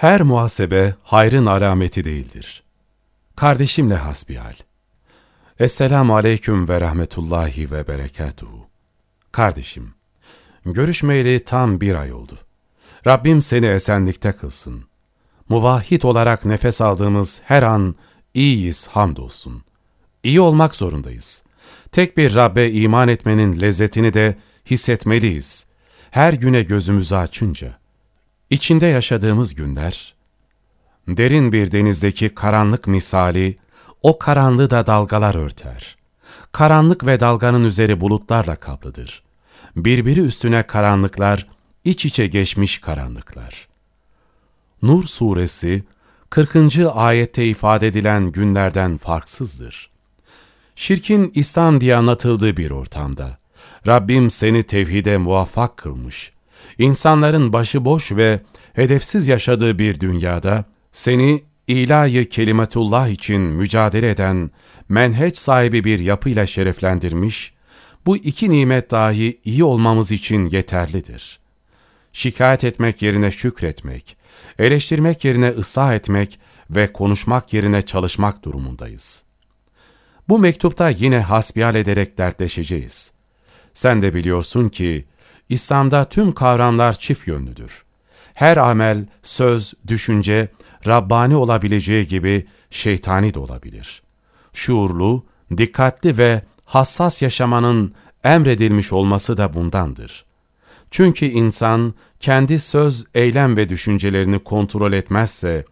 Her muhasebe hayrın alameti değildir. Kardeşimle hasbihal. Esselamu aleyküm ve rahmetullahi ve berekatuhu. Kardeşim, görüşmeyeli tam bir ay oldu. Rabbim seni esenlikte kılsın. Muvahhid olarak nefes aldığımız her an iyiyiz hamdolsun. İyi olmak zorundayız. Tek bir Rabbe iman etmenin lezzetini de hissetmeliyiz. Her güne gözümüzü açınca. İçinde yaşadığımız günler, derin bir denizdeki karanlık misali, o karanlığı da dalgalar örter. Karanlık ve dalganın üzeri bulutlarla kaplıdır. Birbiri üstüne karanlıklar, iç içe geçmiş karanlıklar. Nur suresi 40. ayette ifade edilen günlerden farksızdır. Şirkin İslam diye anlatıldığı bir ortamda, Rabbim seni tevhide muvaffak kılmış, insanların başıboş ve hedefsiz yaşadığı bir dünyada, seni ilahi kelimetullah için mücadele eden menheç sahibi bir yapıyla şereflendirmiş, bu iki nimet dahi iyi olmamız için yeterlidir. Şikayet etmek yerine şükretmek, eleştirmek yerine ıslah etmek ve konuşmak yerine çalışmak durumundayız. Bu mektupta yine hasbihal ederek dertleşeceğiz. Sen de biliyorsun ki, İslam'da tüm kavramlar çift yönlüdür. Her amel, söz, düşünce, Rabbani olabileceği gibi şeytani de olabilir. Şuurlu, dikkatli ve hassas yaşamanın emredilmiş olması da bundandır. Çünkü insan kendi söz, eylem ve düşüncelerini kontrol etmezse,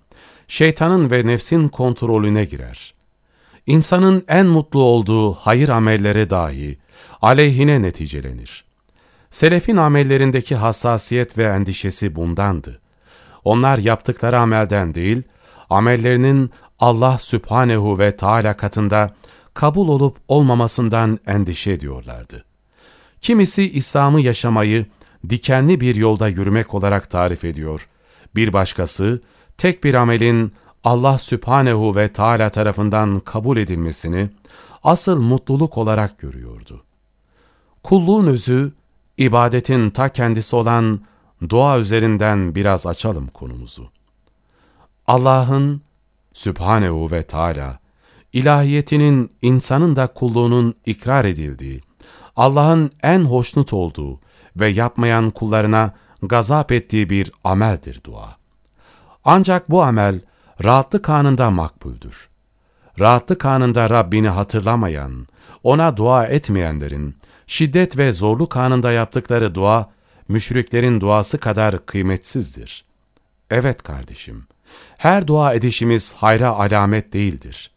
şeytanın ve nefsin kontrolüne girer. İnsanın en mutlu olduğu hayır amellere dahi aleyhine neticelenir. Selefin amellerindeki hassasiyet ve endişesi bundandı. Onlar yaptıkları amelden değil, amellerinin Allah Sübhanehu ve Teala katında kabul olup olmamasından endişe ediyorlardı. Kimisi İslam'ı yaşamayı dikenli bir yolda yürümek olarak tarif ediyor. Bir başkası tek bir amelin Allah Sübhanehu ve Teala tarafından kabul edilmesini asıl mutluluk olarak görüyordu. Kulluğun özü, ibadetin ta kendisi olan dua üzerinden biraz açalım konumuzu. Allah'ın Sübhanehu ve Teala ilahiyetinin insanın da kulluğunun ikrar edildiği, Allah'ın en hoşnut olduğu ve yapmayan kullarına gazap ettiği bir ameldir dua. Ancak bu amel rahatlık anında makbuldür. Rahatlık anında Rabbini hatırlamayan, ona dua etmeyenlerin, şiddet ve zorluk anında yaptıkları dua, müşriklerin duası kadar kıymetsizdir. Evet kardeşim, her dua edişimiz hayra alamet değildir.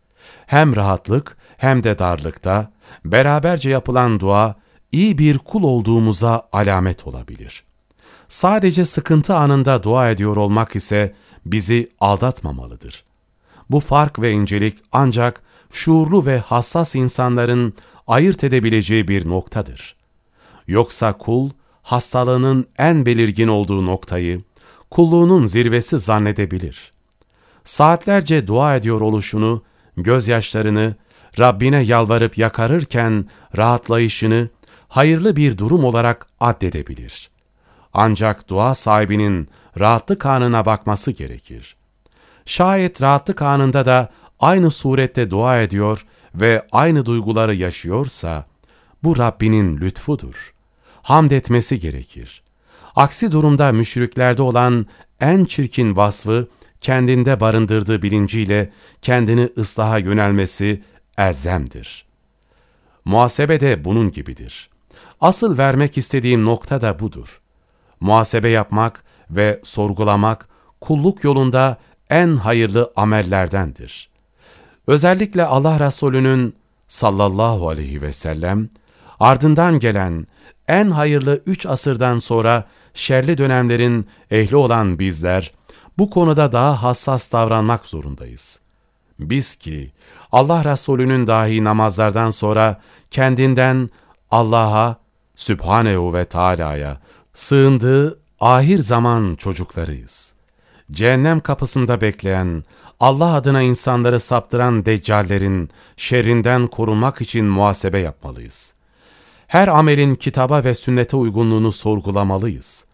Hem rahatlık hem de darlıkta, beraberce yapılan dua, iyi bir kul olduğumuza alamet olabilir. Sadece sıkıntı anında dua ediyor olmak ise bizi aldatmamalıdır. Bu fark ve incelik ancak şuurlu ve hassas insanların ayırt edebileceği bir noktadır. Yoksa kul, hastalığının en belirgin olduğu noktayı, kulluğunun zirvesi zannedebilir. Saatlerce dua ediyor oluşunu, gözyaşlarını, Rabbine yalvarıp yakarırken rahatlayışını hayırlı bir durum olarak addedebilir. Ancak dua sahibinin rahatlık anına bakması gerekir. Şayet rahatlık anında da aynı surette dua ediyor ve aynı duyguları yaşıyorsa, bu Rabbinin lütfudur. Hamd etmesi gerekir. Aksi durumda müşriklerde olan en çirkin vasfı, kendinde barındırdığı bilinciyle kendini ıslaha yönelmesi elzemdir. Muhasebe de bunun gibidir. Asıl vermek istediğim nokta da budur. Muhasebe yapmak ve sorgulamak kulluk yolunda en hayırlı amellerdendir. Özellikle Allah Resulü'nün sallallahu aleyhi ve sellem ardından gelen en hayırlı üç asırdan sonra şerli dönemlerin ehli olan bizler bu konuda daha hassas davranmak zorundayız. Biz ki Allah Resulü'nün dahi namazlardan sonra kendinden Allah'a, Sübhanehu ve Teala'ya sığındığı ahir zaman çocuklarıyız. Cehennem kapısında bekleyen, Allah adına insanları saptıran deccallerin şerrinden korunmak için muhasebe yapmalıyız. Her amelin kitaba ve sünnete uygunluğunu sorgulamalıyız.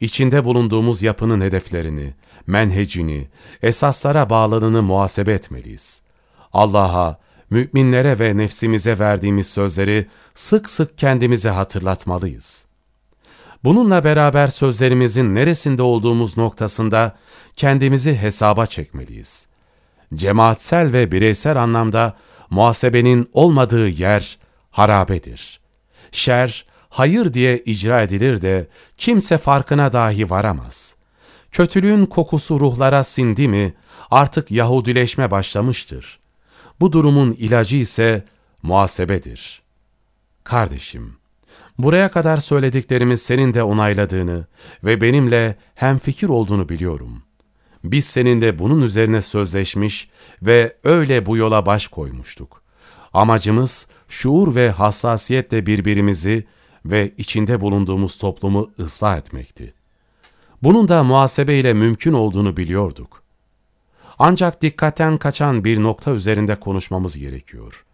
İçinde bulunduğumuz yapının hedeflerini, menhecini, esaslara bağlılığını muhasebe etmeliyiz. Allah'a, müminlere ve nefsimize verdiğimiz sözleri sık sık kendimize hatırlatmalıyız. Bununla beraber sözlerimizin neresinde olduğumuz noktasında kendimizi hesaba çekmeliyiz. Cemaatsel ve bireysel anlamda muhasebenin olmadığı yer harabedir. Şer, hayır diye icra edilir de kimse farkına dahi varamaz. Kötülüğün kokusu ruhlara sindi mi artık Yahudileşme başlamıştır. Bu durumun ilacı ise muhasebedir. Kardeşim, buraya kadar söylediklerimiz senin de onayladığını ve benimle hemfikir olduğunu biliyorum. Biz seninle bunun üzerine sözleşmiş ve öyle bu yola baş koymuştuk. Amacımız şuur ve hassasiyetle birbirimizi ve içinde bulunduğumuz toplumu ıslah etmekti. Bunun da muhasebeyle mümkün olduğunu biliyorduk. Ancak dikkatten kaçan bir nokta üzerinde konuşmamız gerekiyor.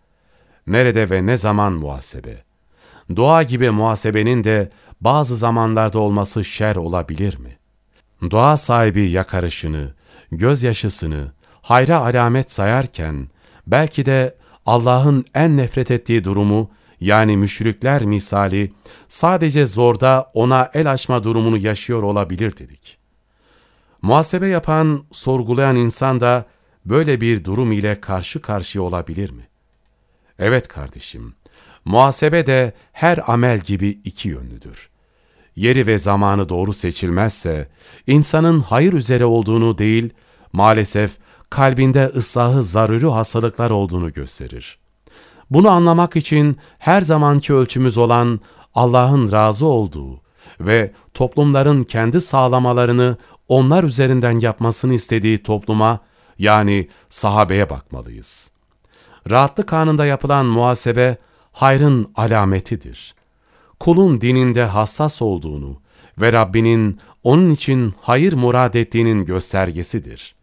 Nerede ve ne zaman muhasebe? Doğa gibi muhasebenin de bazı zamanlarda olması şer olabilir mi? Doğa sahibi yakarışını, gözyaşısını, hayra alamet sayarken, belki de Allah'ın en nefret ettiği durumu, yani müşrikler misali, sadece zorda ona el açma durumunu yaşıyor olabilir dedik. Muhasebe yapan, sorgulayan insan da böyle bir durum ile karşı karşıya olabilir mi? Evet kardeşim, muhasebe de her amel gibi iki yönlüdür. Yeri ve zamanı doğru seçilmezse, insanın hayır üzere olduğunu değil, maalesef kalbinde ıslahı zaruri hastalıklar olduğunu gösterir. Bunu anlamak için her zamanki ölçümüz olan Allah'ın razı olduğu ve toplumların kendi sağlamalarını onlar üzerinden yapmasını istediği topluma yani sahabeye bakmalıyız. Rahatlık anında yapılan muhasebe hayrın alametidir. Kulun dininde hassas olduğunu ve Rabbinin onun için hayır murad ettiğinin göstergesidir.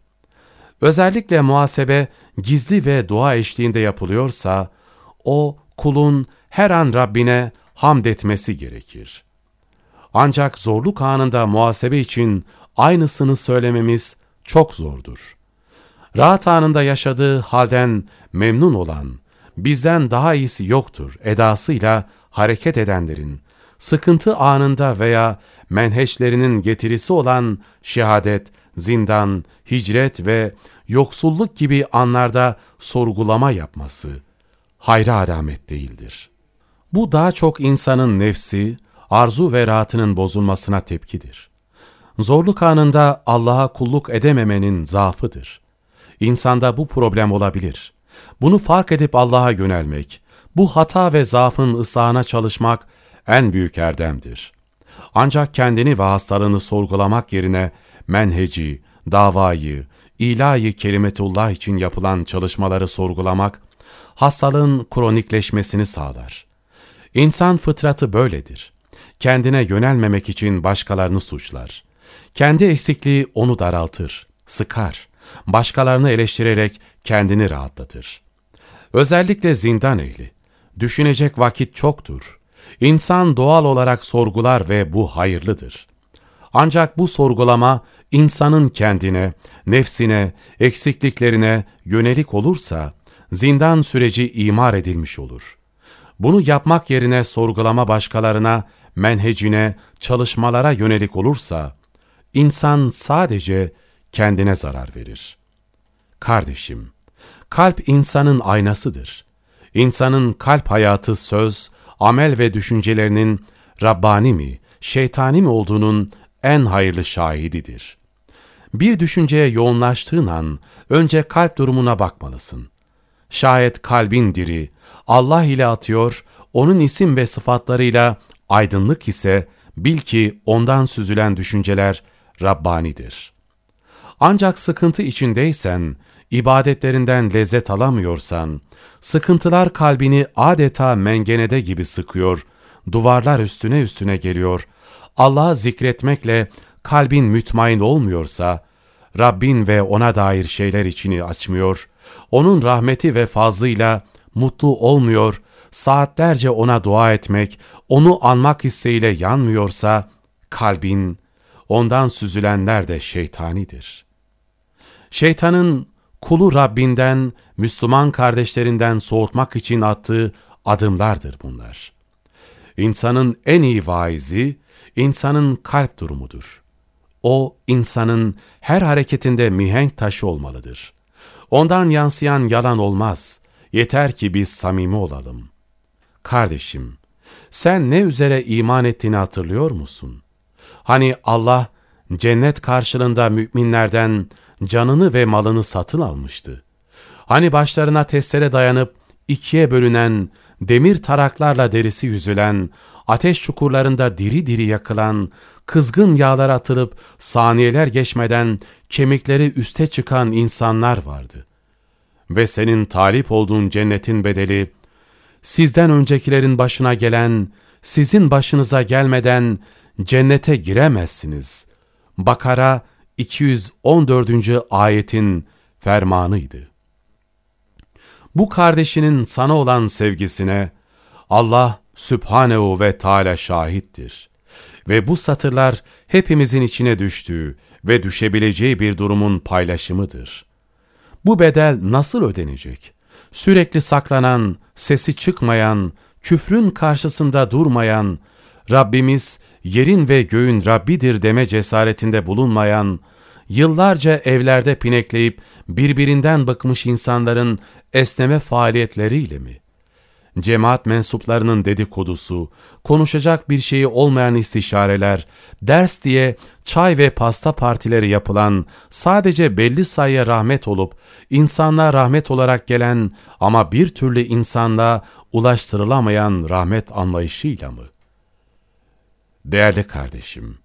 Özellikle muhasebe gizli ve dua eşliğinde yapılıyorsa, o kulun her an Rabbine hamd etmesi gerekir. Ancak zorluk anında muhasebe için aynısını söylememiz çok zordur. Rahat anında yaşadığı halden memnun olan, bizden daha iyisi yoktur edasıyla hareket edenlerin, sıkıntı anında veya menheçlerinin getirisi olan şehadet, zindan, hicret ve yoksulluk gibi anlarda sorgulama yapması, hayra alamet değildir. Bu daha çok insanın nefsi, arzu ve rahatının bozulmasına tepkidir. Zorluk anında Allah'a kulluk edememenin zaafıdır. İnsanda bu problem olabilir. Bunu fark edip Allah'a yönelmek, bu hata ve zaafın ıslahına çalışmak en büyük erdemdir. Ancak kendini ve hastalığını sorgulamak yerine menheci, davayı, ilahi kelimetullah için yapılan çalışmaları sorgulamak, hastalığın kronikleşmesini sağlar. İnsan fıtratı böyledir. Kendine yönelmemek için başkalarını suçlar. Kendi eksikliği onu daraltır, sıkar. Başkalarını eleştirerek kendini rahatlatır. Özellikle zindan ehli. Düşünecek vakit çoktur. İnsan doğal olarak sorgular ve bu hayırlıdır. Ancak bu sorgulama insanın kendine, nefsine, eksikliklerine yönelik olursa zindan süreci imar edilmiş olur. Bunu yapmak yerine sorgulama başkalarına, menhecine, çalışmalara yönelik olursa, insan sadece kendine zarar verir. Kardeşim, kalp insanın aynasıdır. İnsanın kalp hayatı söz, amel ve düşüncelerinin Rabbani mi, şeytani mi olduğunun en hayırlı şahididir. Bir düşünceye yoğunlaştığın an önce kalp durumuna bakmalısın. Şayet kalbin diri, Allah ile atıyor, onun isim ve sıfatlarıyla aydınlık ise bil ki ondan süzülen düşünceler Rabbanidir. Ancak sıkıntı içindeysen, ibadetlerinden lezzet alamıyorsan, sıkıntılar kalbini adeta mengenede gibi sıkıyor, duvarlar üstüne üstüne geliyor, Allah'ı zikretmekle kalbin mütmain olmuyorsa, Rabbin ve ona dair şeyler içini açmıyor, onun rahmeti ve fazlıyla mutlu olmuyor, saatlerce ona dua etmek, onu anmak isteğiyle yanmıyorsa, kalbin, ondan süzülenler de şeytanidir. Şeytanın kulu Rabbinden, Müslüman kardeşlerinden soğutmak için attığı adımlardır bunlar. İnsanın en iyi vaizi, insanın kalp durumudur. O, insanın her hareketinde mihenk taşı olmalıdır. Ondan yansıyan yalan olmaz. Yeter ki biz samimi olalım. Kardeşim, sen ne üzere iman ettiğini hatırlıyor musun? Hani Allah cennet karşılığında müminlerden canını ve malını satın almıştı. Hani başlarına testere dayanıp ikiye bölünen, demir taraklarla derisi yüzülen, ateş çukurlarında diri diri yakılan, kızgın yağlar atılıp saniyeler geçmeden kemikleri üste çıkan insanlar vardı. Ve senin talip olduğun cennetin bedeli, sizden öncekilerin başına gelen, sizin başınıza gelmeden cennete giremezsiniz. Bakara 214. ayetin fermanıydı. Bu kardeşinin sana olan sevgisine Allah Sübhanehu ve Teala şahittir. Ve bu satırlar hepimizin içine düştüğü ve düşebileceği bir durumun paylaşımıdır. Bu bedel nasıl ödenecek? Sürekli saklanan, sesi çıkmayan, küfrün karşısında durmayan, Rabbimiz yerin ve göğün Rabbidir deme cesaretinde bulunmayan, yıllarca evlerde pinekleyip birbirinden bıkmış insanların esneme faaliyetleriyle mi? Cemaat mensuplarının dedikodusu, konuşacak bir şeyi olmayan istişareler, ders diye çay ve pasta partileri yapılan, sadece belli sayıya rahmet olup, insanlığa rahmet olarak gelen ama bir türlü insanlığa ulaştırılamayan rahmet anlayışıyla mı? Değerli kardeşim,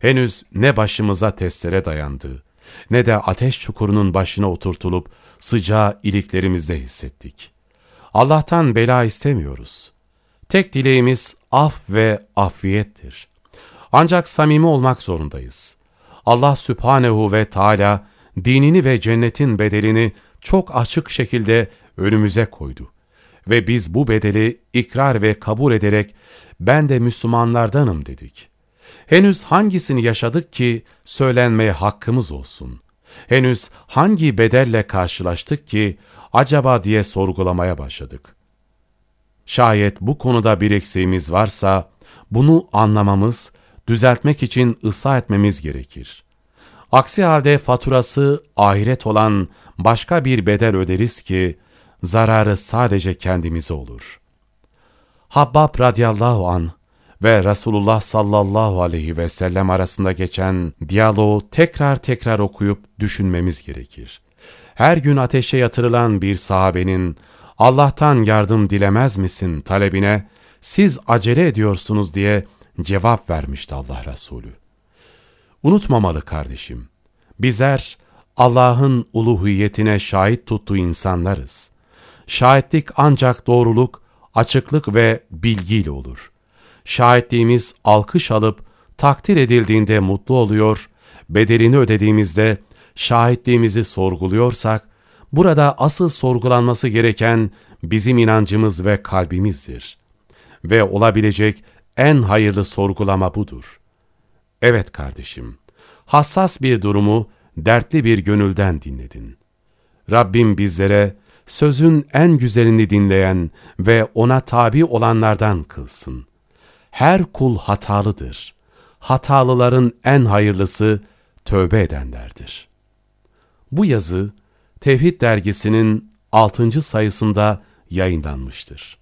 henüz ne başımıza testere dayandı, ne de ateş çukurunun başına oturtulup sıcağı iliklerimizde hissettik. Allah'tan bela istemiyoruz. Tek dileğimiz af ve afiyettir. Ancak samimi olmak zorundayız. Allah Sübhanehu ve Teala dinini ve cennetin bedelini çok açık şekilde önümüze koydu. Ve biz bu bedeli ikrar ve kabul ederek ben de Müslümanlardanım dedik. Henüz hangisini yaşadık ki söylenmeye hakkımız olsun? Henüz hangi bedelle karşılaştık ki acaba diye sorgulamaya başladık. Şayet bu konuda bir eksiğimiz varsa bunu anlamamız, düzeltmek için ıslah etmemiz gerekir. Aksi halde faturası ahiret olan başka bir bedel öderiz ki zararı sadece kendimize olur. Habbab radıyallahu an ve Resulullah sallallahu aleyhi ve sellem arasında geçen diyaloğu tekrar tekrar okuyup düşünmemiz gerekir. Her gün ateşe yatırılan bir sahabenin Allah'tan yardım dilemez misin talebine siz acele ediyorsunuz diye cevap vermişti Allah Resulü. Unutmamalı kardeşim, bizler Allah'ın uluhiyetine şahit tuttuğu insanlarız. Şahitlik ancak doğruluk, açıklık ve bilgiyle olur şahitliğimiz alkış alıp takdir edildiğinde mutlu oluyor, bedelini ödediğimizde şahitliğimizi sorguluyorsak, burada asıl sorgulanması gereken bizim inancımız ve kalbimizdir. Ve olabilecek en hayırlı sorgulama budur. Evet kardeşim, hassas bir durumu dertli bir gönülden dinledin. Rabbim bizlere sözün en güzelini dinleyen ve ona tabi olanlardan kılsın her kul hatalıdır. Hatalıların en hayırlısı tövbe edenlerdir. Bu yazı Tevhid dergisinin 6. sayısında yayınlanmıştır.